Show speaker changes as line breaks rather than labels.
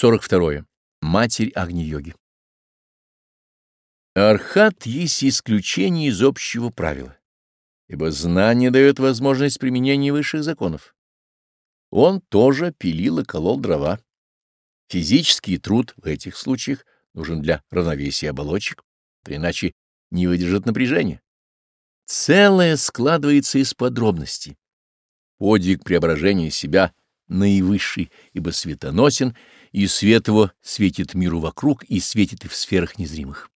42. Матерь Агни-йоги. Архат есть исключение из общего правила, ибо знание дает возможность применения высших законов. Он тоже пилил и колол дрова. Физический труд в этих случаях нужен для равновесия оболочек, иначе не выдержит напряжения. Целое складывается из подробностей. Подвиг преображения себя — наивысший, ибо светоносен, и свет его светит миру вокруг и светит и в сферах незримых.